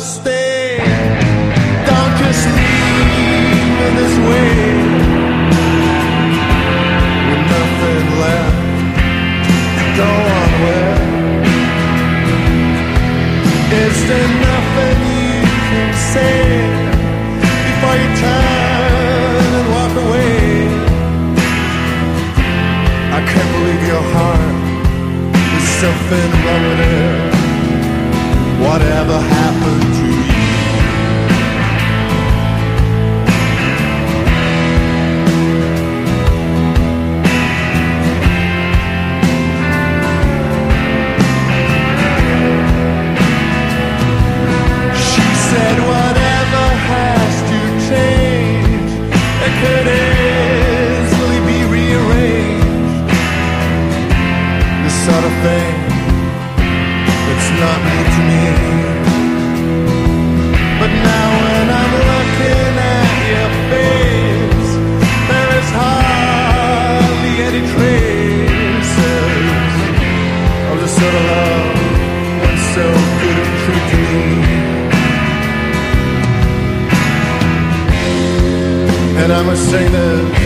stay. Don't just leave this way. With nothing left go on there nothing you can say before you turn and walk away? I can't believe your heart is. Whatever happened. and I'm a sailor.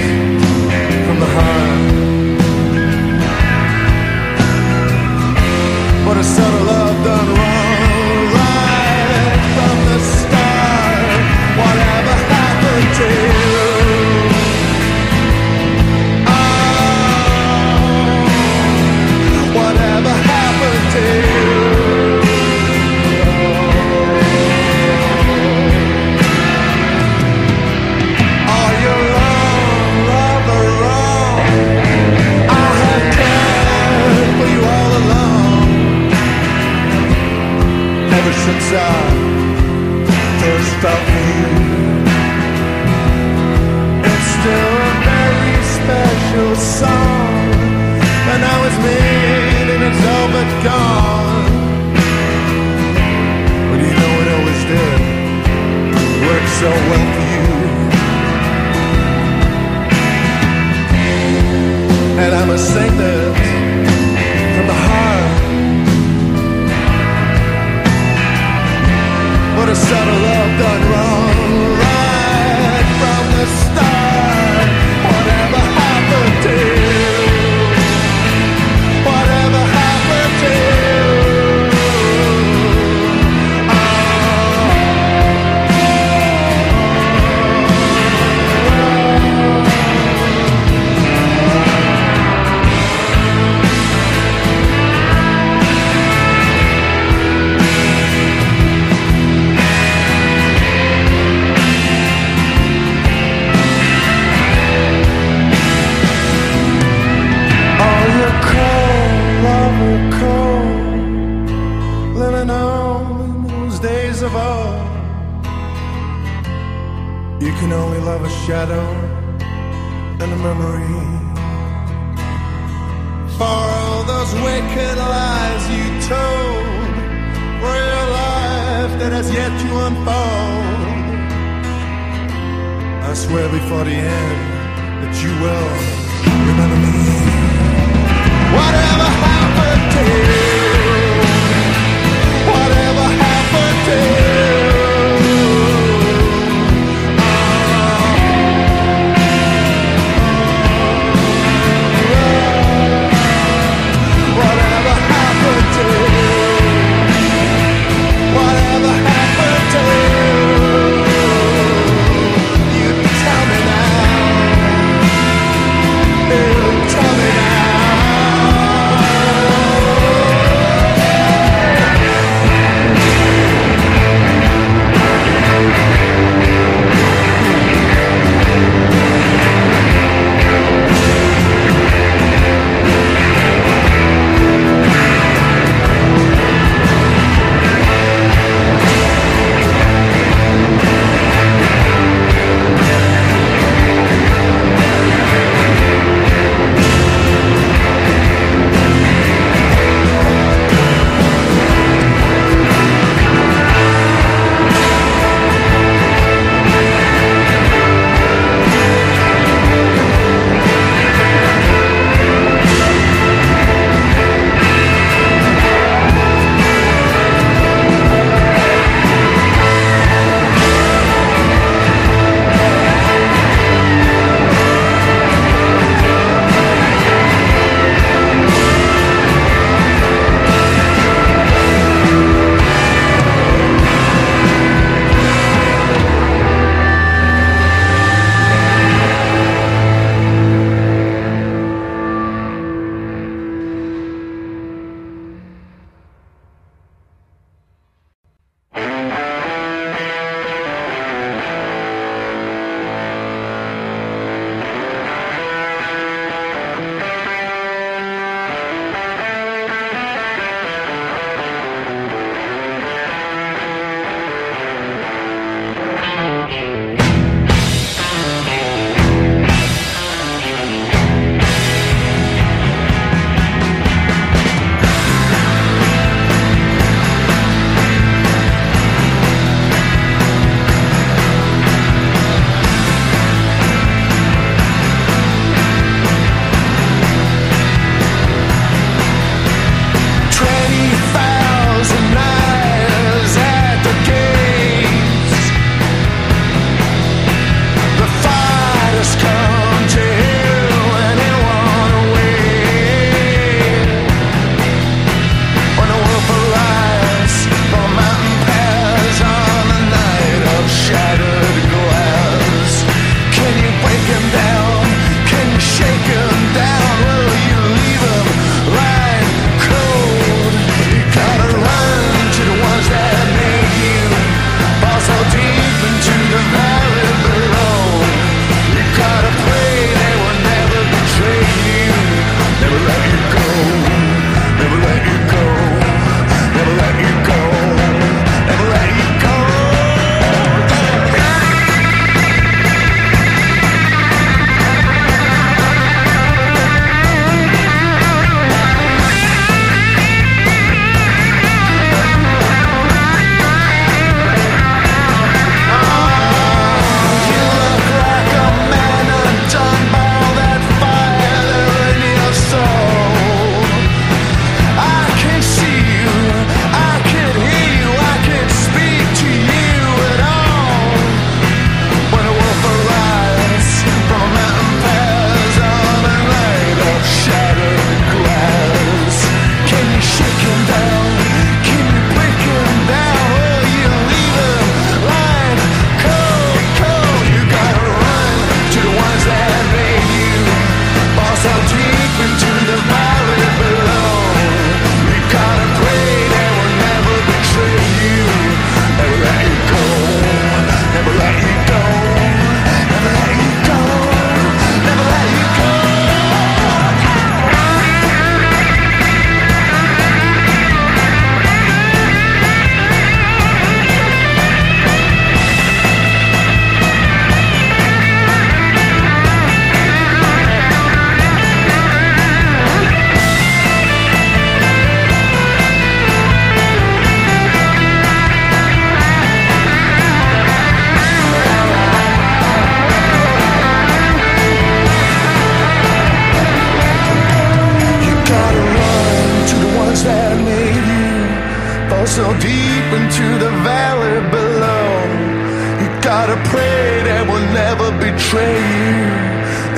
Gotta pray that we'll never betray you,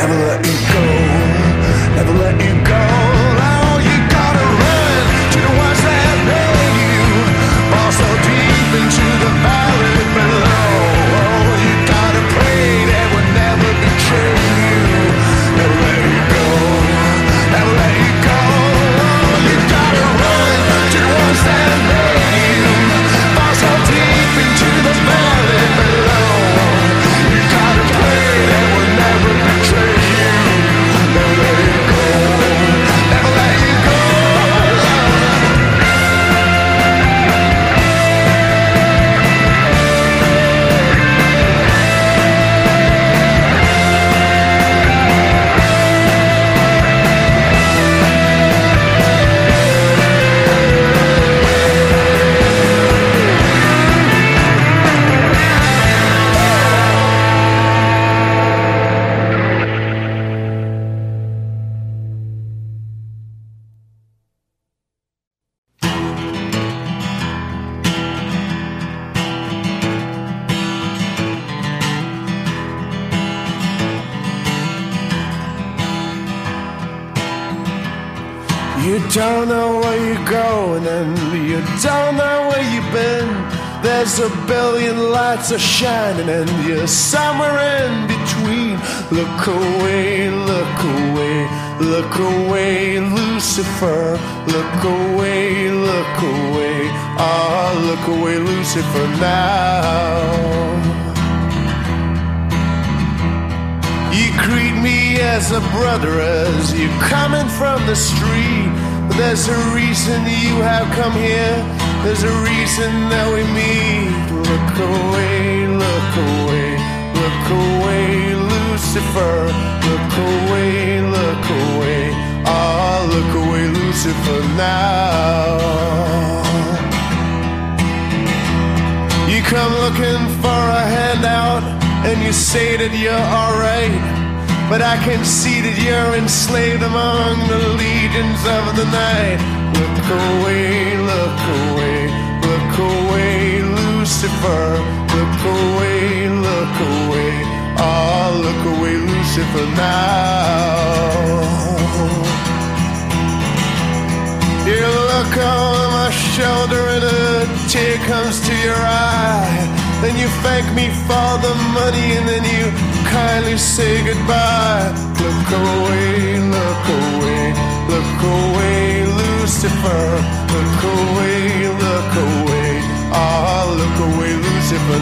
never let you go, Billion lights are shining and you're somewhere in between. Look away, look away, look away, Lucifer. Look away, look away, ah, look away, Lucifer now. You greet me as a brother as you're coming from the street. There's a reason you have come here. There's a reason that we meet. Look away, look away, look away, Lucifer. Look away, look away. Ah, look away, Lucifer now. You come looking for a handout and you say that you're alright. But I can see that you're enslaved among the legions of the night. Look away, look away, look away, Lucifer. Look away, look away, ah, look away, Lucifer now. You look over my shoulder and a tear comes to your eye. Then you thank me for the money and then you kindly say goodbye. Look away, look away, look away, Lucifer. Look away, look away, ah, look away, It's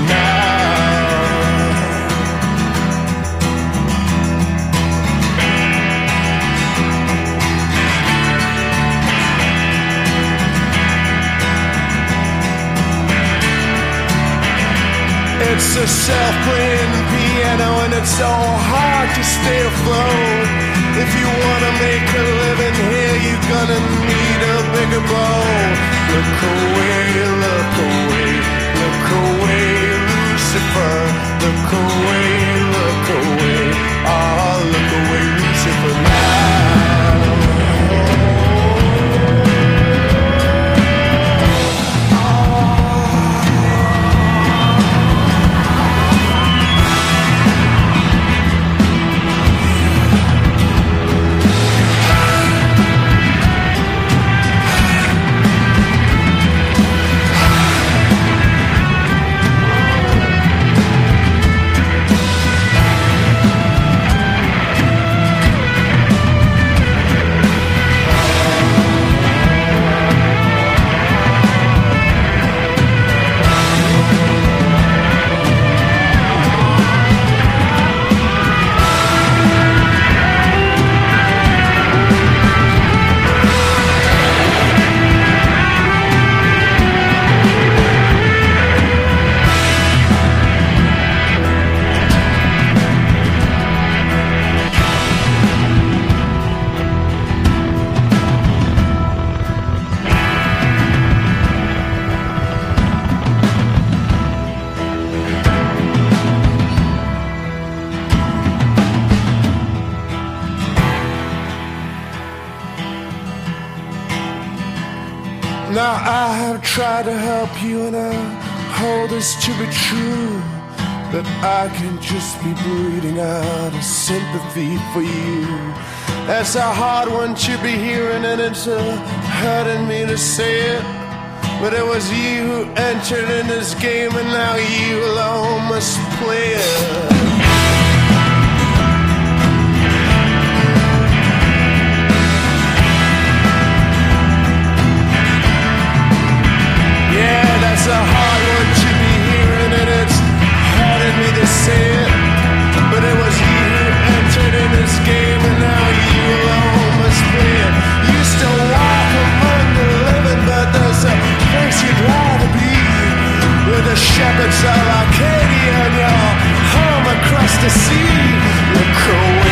a self-playing piano and it's so hard to stay afloat. If you wanna make a living here, you're gonna need a bigger bow. Look away, look away, away, Lucifer. Look away, look away, ah, look away, Lucifer this to be true. That I can just be bleeding out of sympathy for you. That's a hard one to be hearing and it's uh, hurting me to say it. But it was you who entered in this game and now you alone must play it. Yeah, that's a hard But it was you who entered in this game, and now you alone must play. You still walk among the living, but there's a place you'd rather be. With the shepherds of Arcadia and your home across the sea. Look away,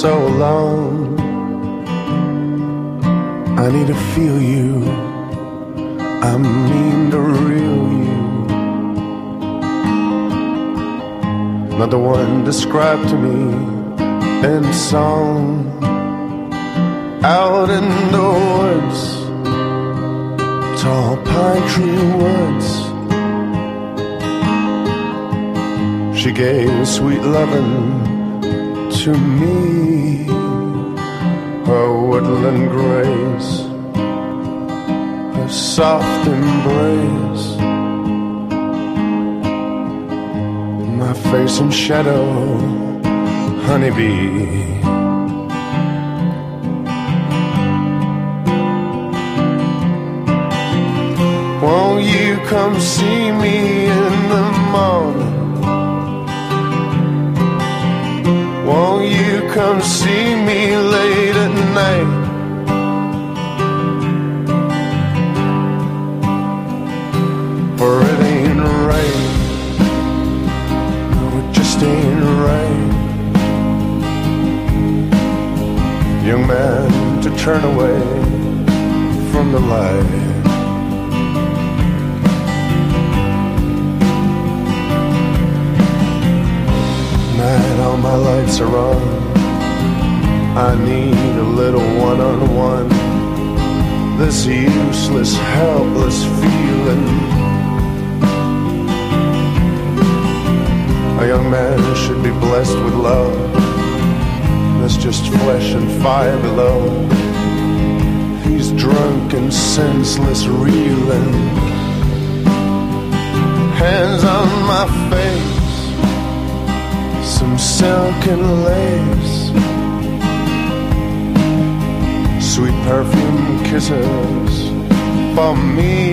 so long. I need to feel you. I mean to reel you. Not the one described to me in song out in the woods, tall pine tree woods. She gave sweet loving to me, her woodland grace, her soft embrace. My face in shadow, honeybee. Won't you come see me in the morning? Won't you come see me late at night? For it ain't right. No, it just ain't right. Young man, to turn away from the light. My lights are on. I need a little one on one. This useless, helpless feeling. A young man should be blessed with love. There's just flesh and fire below. He's drunk and senseless, reeling. Hands on my face some silken lace, sweet perfume kisses for me.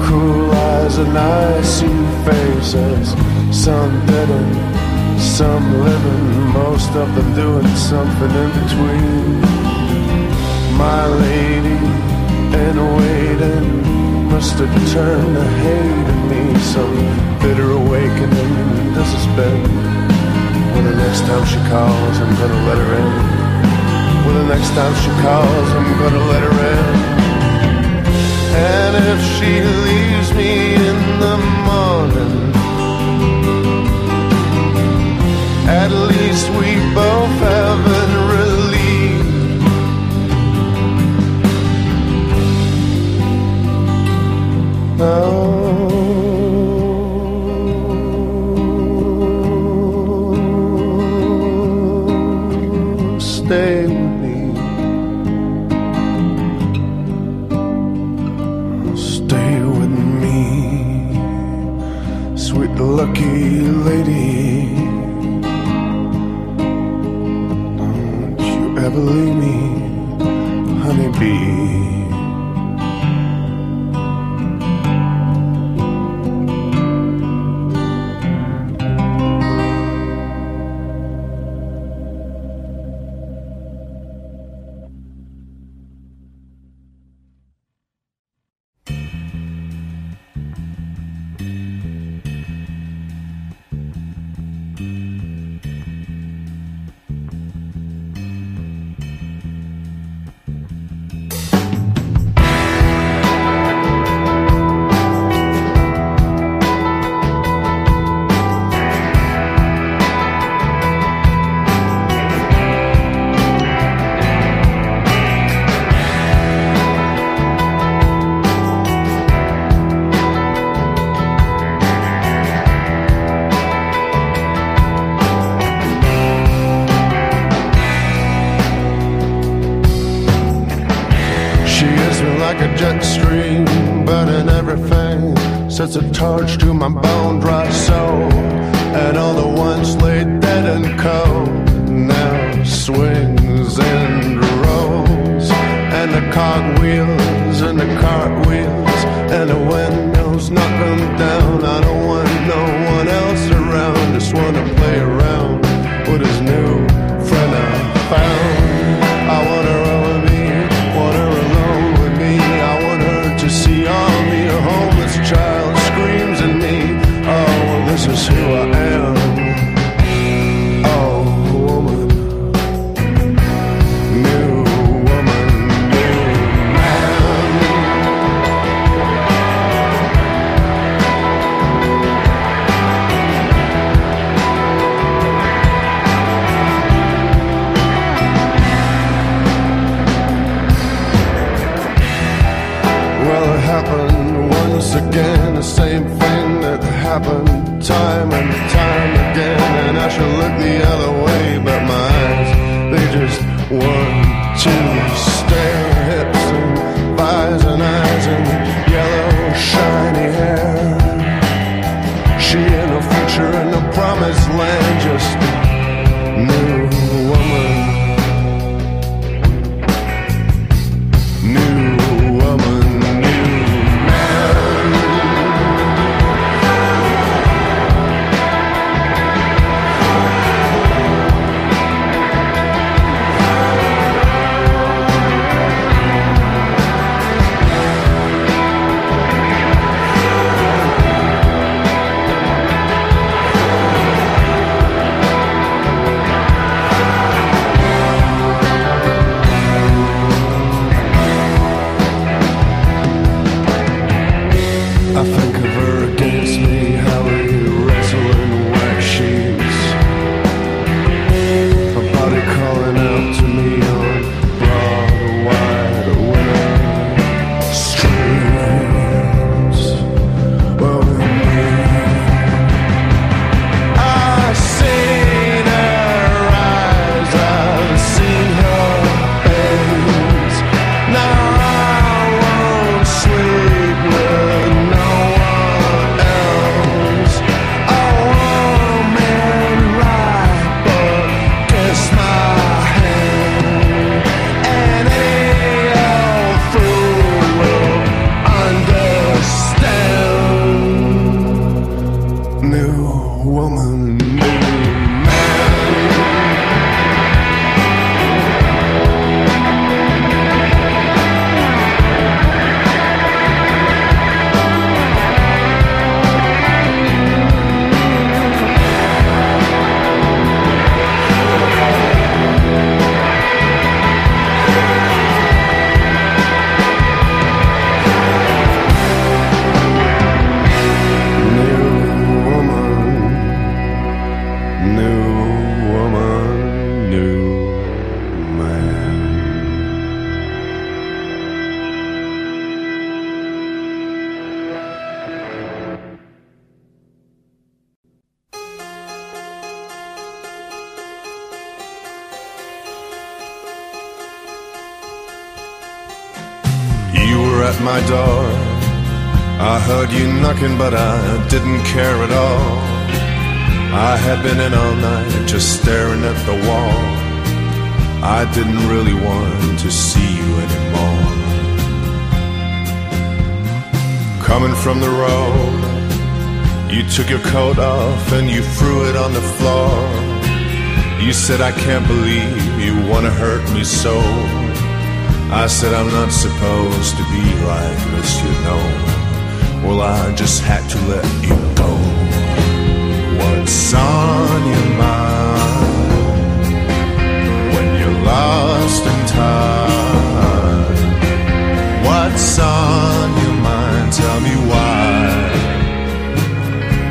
Cruel eyes and icy faces. Some dead and some living, most of them doing something in between. My lady in waiting must have turned to hate me. Some bitter awakening does it spend. When the next time she calls, I'm gonna let her in. When the next time she calls, I'm gonna let her in. And if she leaves me in the morning, at least we both have been relieved. Oh, Sets a torch to my bone were at my door. I heard you knocking, but I didn't care at all. I had been in all night just staring at the wall. I didn't really want to see you anymore. Coming from the road, you took your coat off and you threw it on the floor. You said, I can't believe you wanna hurt me so. I said, I'm not supposed to be like this, you know. Well, I just had to let you go. What's on your mind when you're lost in time? What's on your mind? Tell me why.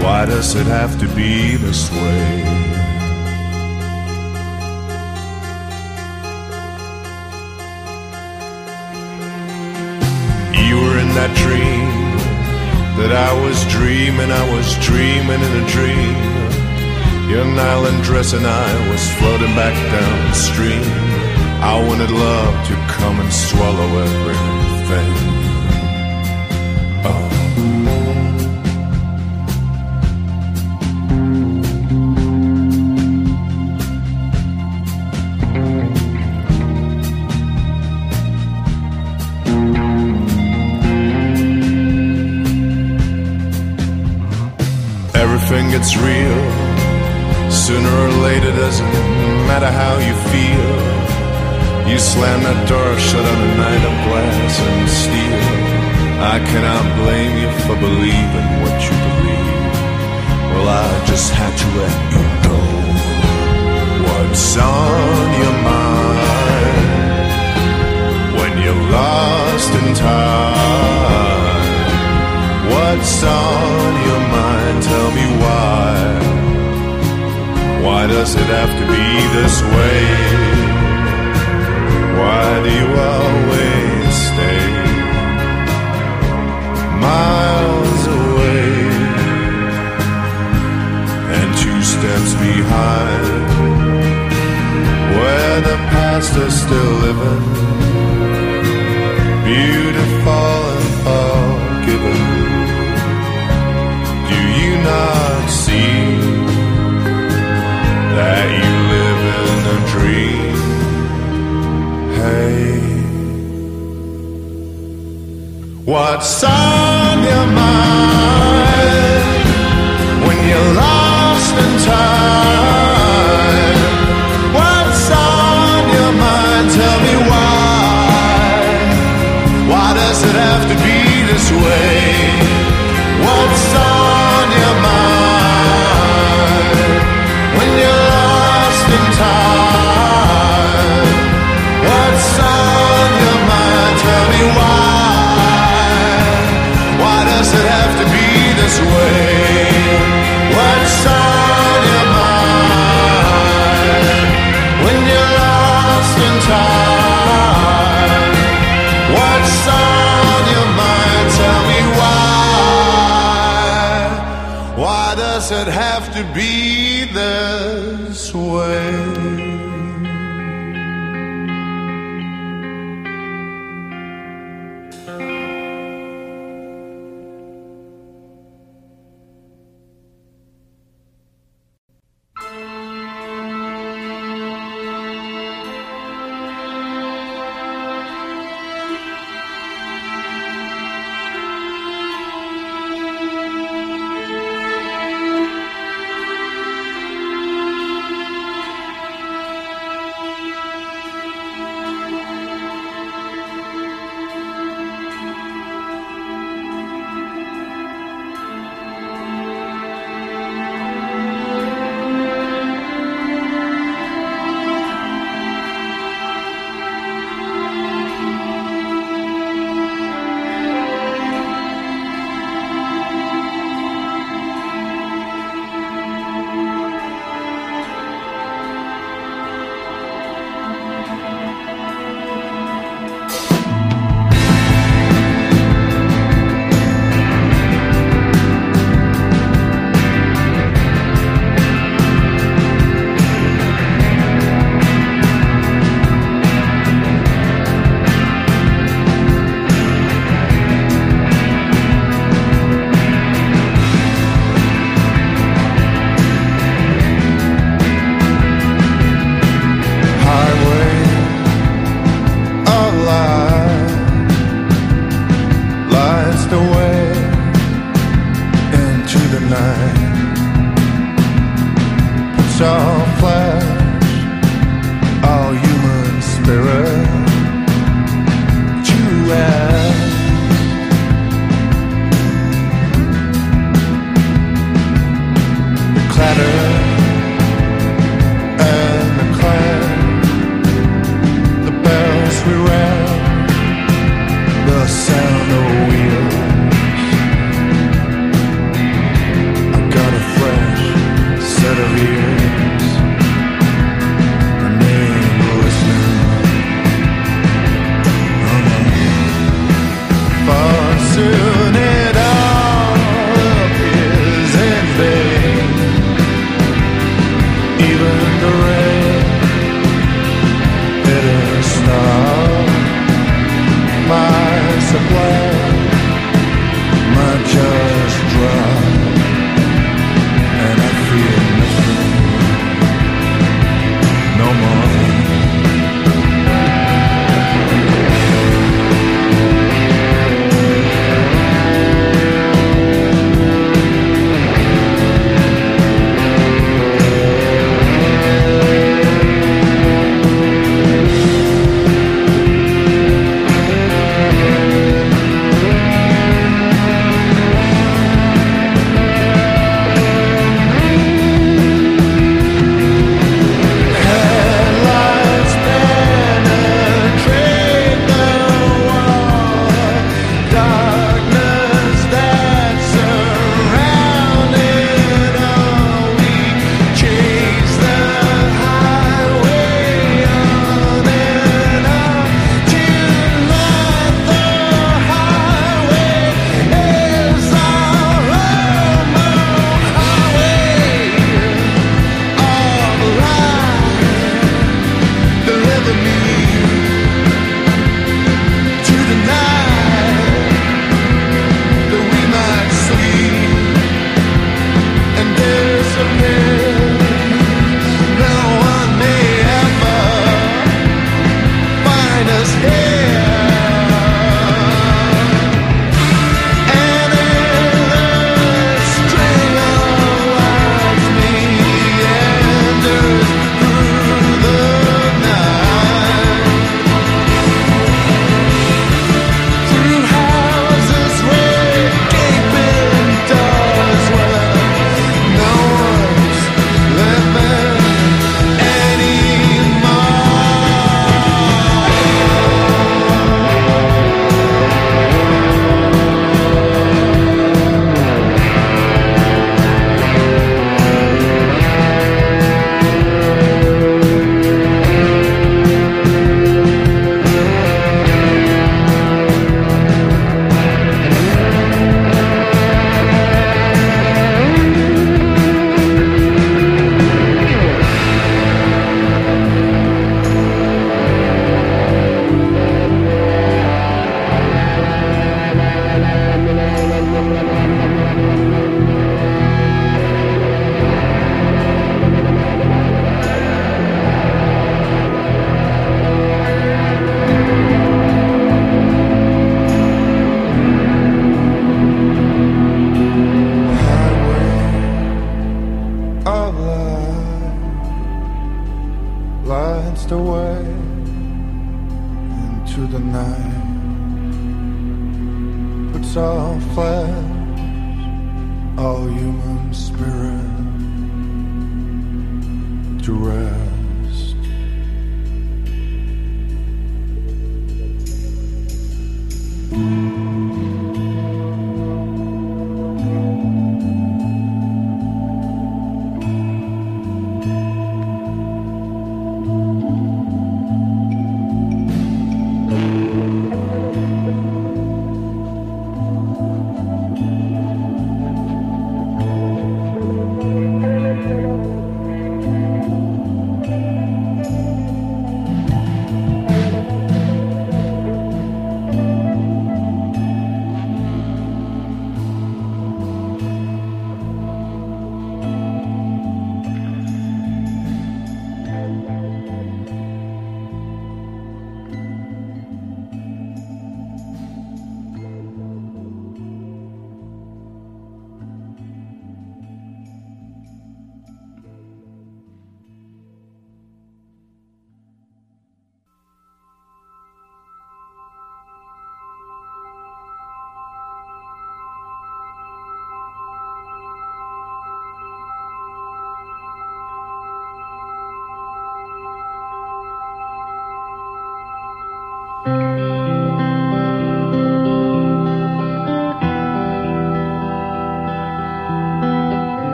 Why does it have to be this way? That dream that I was dreaming, I was dreaming in a dream. Your nylon dress and I was floating back downstream. I wanted love to come and swallow everything. Oh. Gets real. Sooner or later, doesn't matter how you feel. You slam that door shut on a night of glass and steel. I cannot blame you for believing what you believe. Well, I just had to let you go. What's on your mind when you're lost in time? What's on your mind? Tell me why. Why does it have to be this way? Why do you always stay miles away and two steps behind where the past is still living? Beautiful and forgiven. Hey, what's on your mind when you're lost in time? What's on your mind? Tell me why. Why does it have to be this way? To be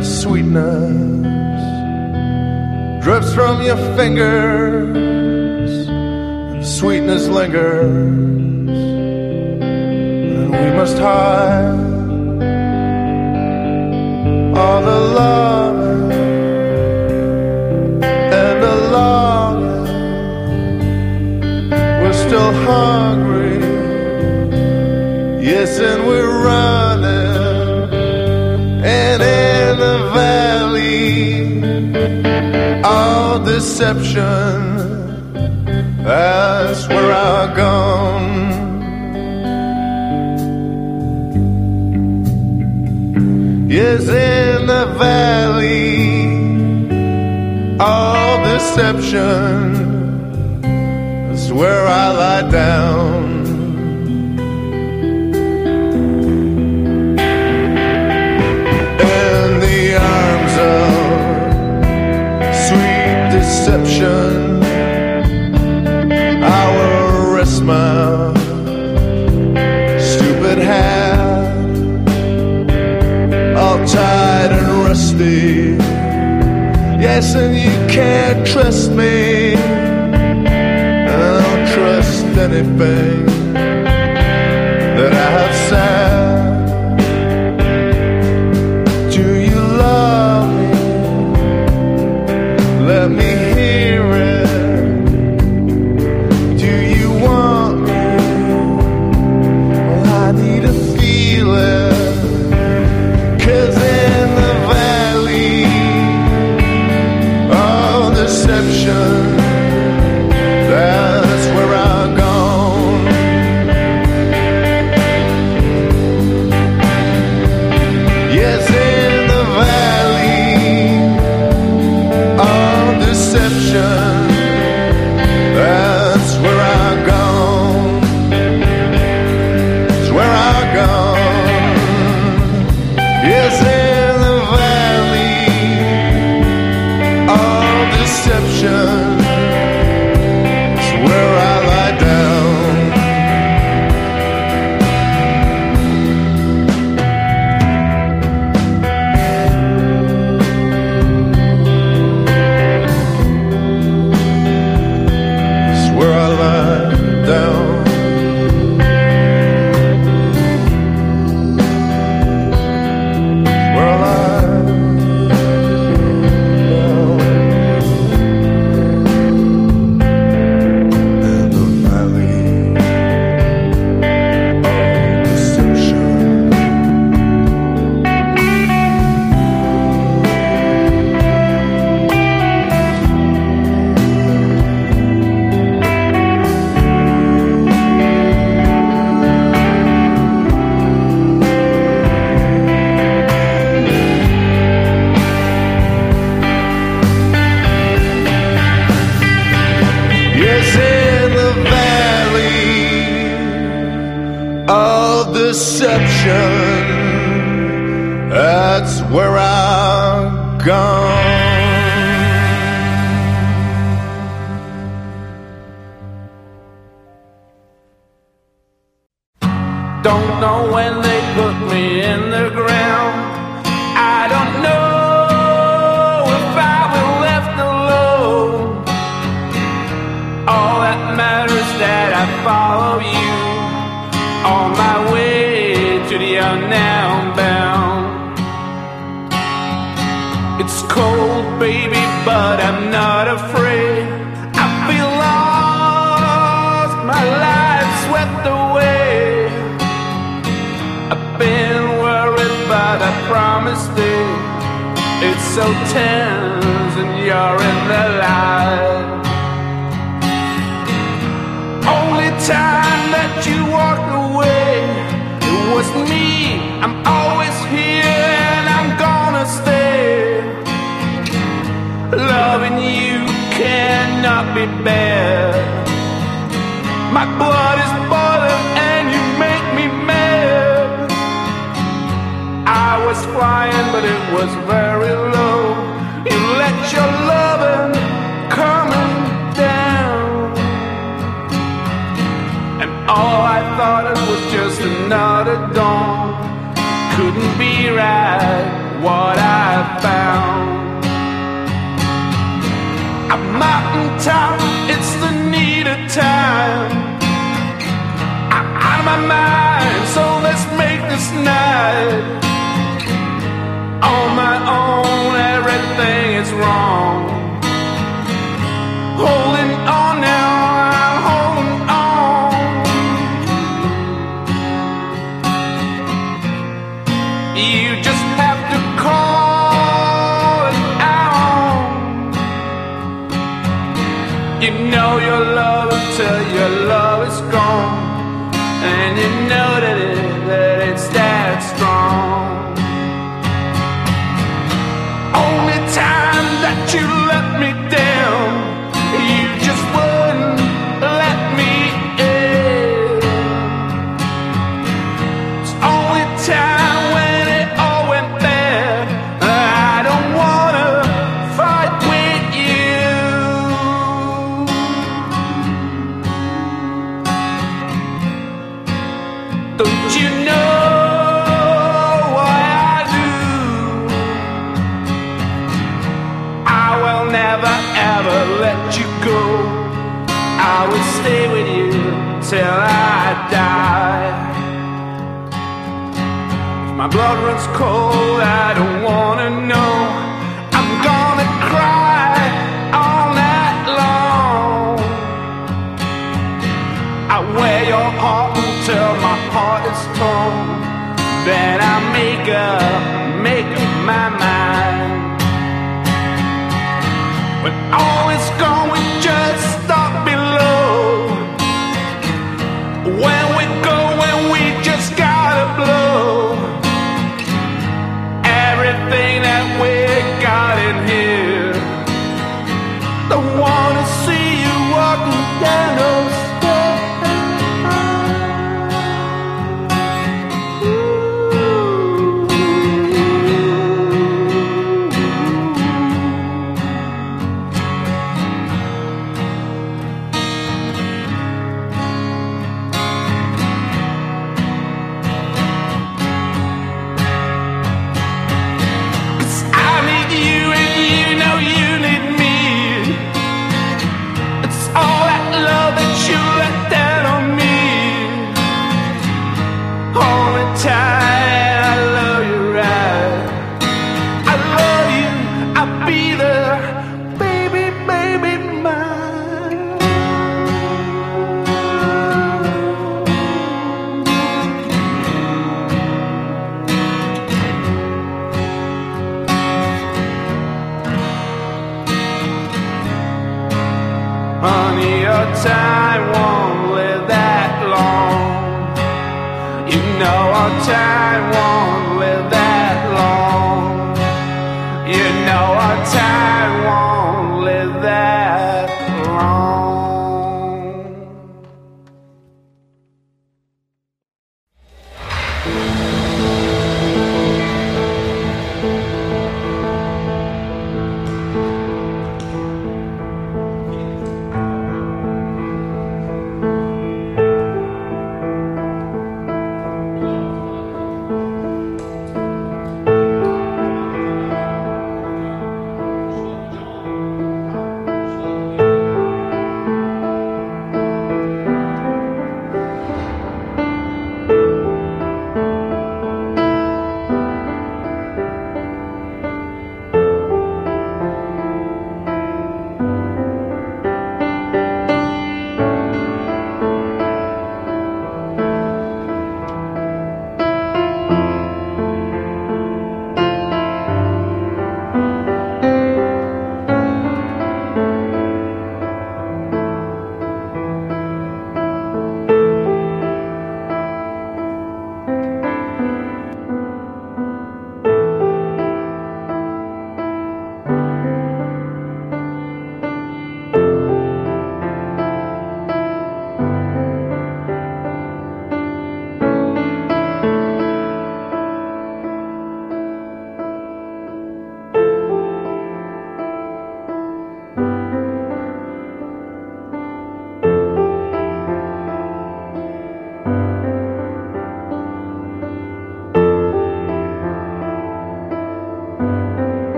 like sweetness drips from your fingers, and sweetness lingers, and we must hide all the love and the longing. We're still hungry, yes, and we're running. deception. That's where I gone. Yes, in the valley of deception is where I lie down. ocean. I will rest my stupid hand, all tied and rusty. Yes, and you can't trust me. I don't trust anything that I have said. carpet bed. My blood is boiling and you make me mad. I was flying, but it was very low. You let your loving coming down. And all I thought it was just another dawn. Couldn't be right what I found. mountain top, it's the need of time. I'm out of my mind, so let's make this night. On my own, everything is wrong. Holy